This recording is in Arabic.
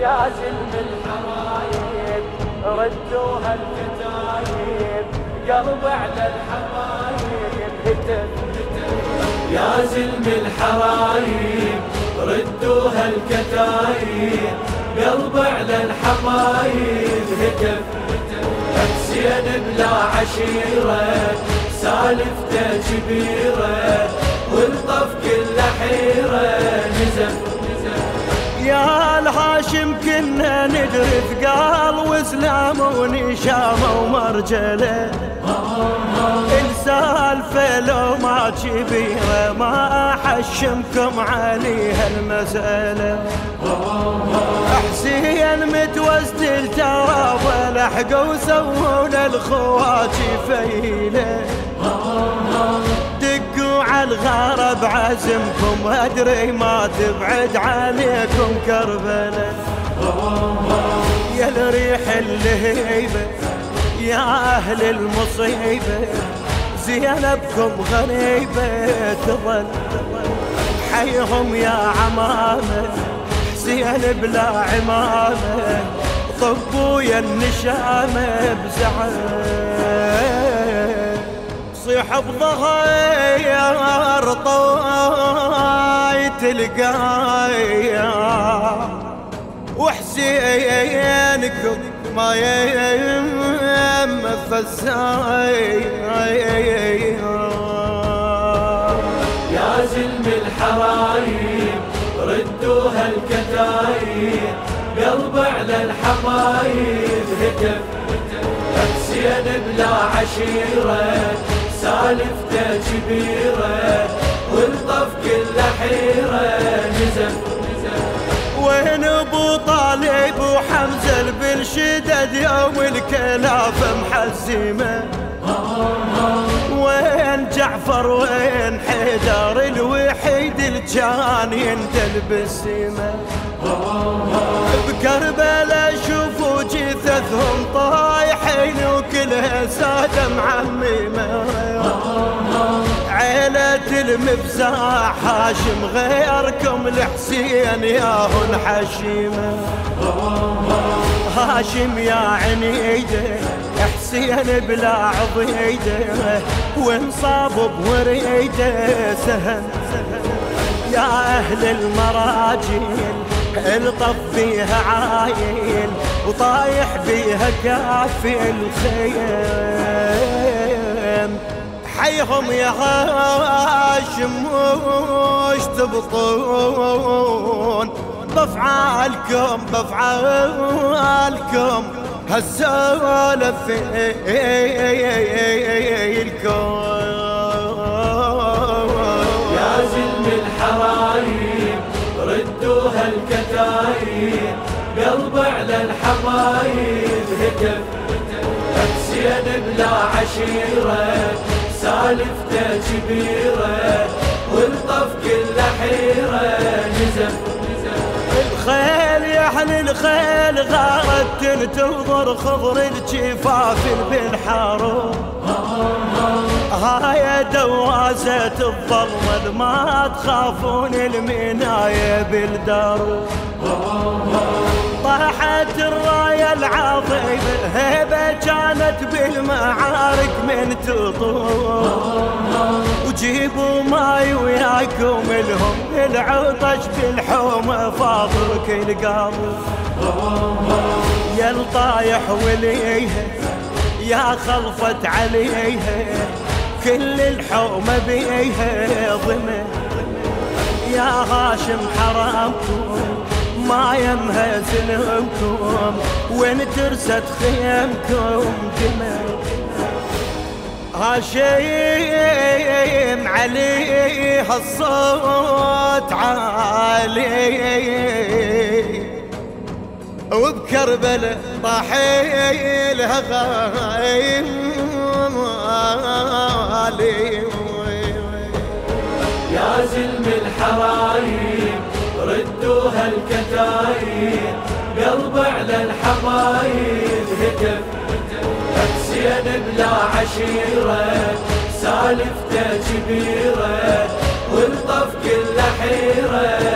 يا زلم الحرايب ردوها الكتايب. قلب على الحرايب هتف. يا زلم الحرايب ردوها الكتايب. قلب على الحرايب هتف. حسين بلا عشيرة سالفته كبيرة. كنا ندري ثقال وسلام ونشامة ومرجلة. السالفة لو ما كبيرة ما أحشمكم عليها المسألة. حسين متوسط التراب لحقوا وسوون الخواتي فيله. على الغرب عزمكم أدري ما تبعد عليكم كربلة. يا الريح اللهيبة يا أهل المصيبة زينبكم غريبة تظل. حيهم يا عمامة حسين بلا عمامة. طبوا يا النشامة بزعل صيح بظهير طاي تلقايا ما فزاي يا زلم الحرايب ردوها الكتايب قلب على الحمايب هتف حسين بلا عشيرة سالفته كبيرة والطف كل حيرة. وين ابو طالب وحمزة بن شدد يوم الكلاف محزمة. وين جعفر وين حيدر الوحيد اللي كان يندل بالسمه بكربلاء شوفوا جثثهم طايحين وكلها سادة معممة. عيلة المفزاع هاشم غيركم الحسين ياهن حشيمة هاشم يا عنيده حسين بلا عضيده وانصاب بوريده سهل يا أهل المراجل الطف فيها عايل وطايح بيها كافي الخيم. حيهم يا هاشم وش تبطون؟ بفعالكم بفعالكم هالسالف الكون الكتايب قلب على الحمايب هتف حسين بلا عشيرة. سالفته كبيرة والطف كل حيرة. نزف الخيل يحن الخيل غارت تنتظر خضر الجفاف بالحارون هاي دوازة الظلمة ما تخافون المناية بالدار. طاحت الراية العظيمة هيبة كانت بالمعارك من تطول وجيبوا ماي وياكم لهم العطش بالحومة فاضل كل قابل يا الطايح وليها يا خلفت عليها كل الحومة بيها ضمن يا هاشم حرامكم ما يمها سلمكم وين ترست خيمكم دمى هاشم عليه الصوت عالي. وبكربلة طاحي لها غايم ردوها الكتايب قلب على الحمايب هتف حسين بلا عشيرة سالفته كبيرة والطف كل حيرة.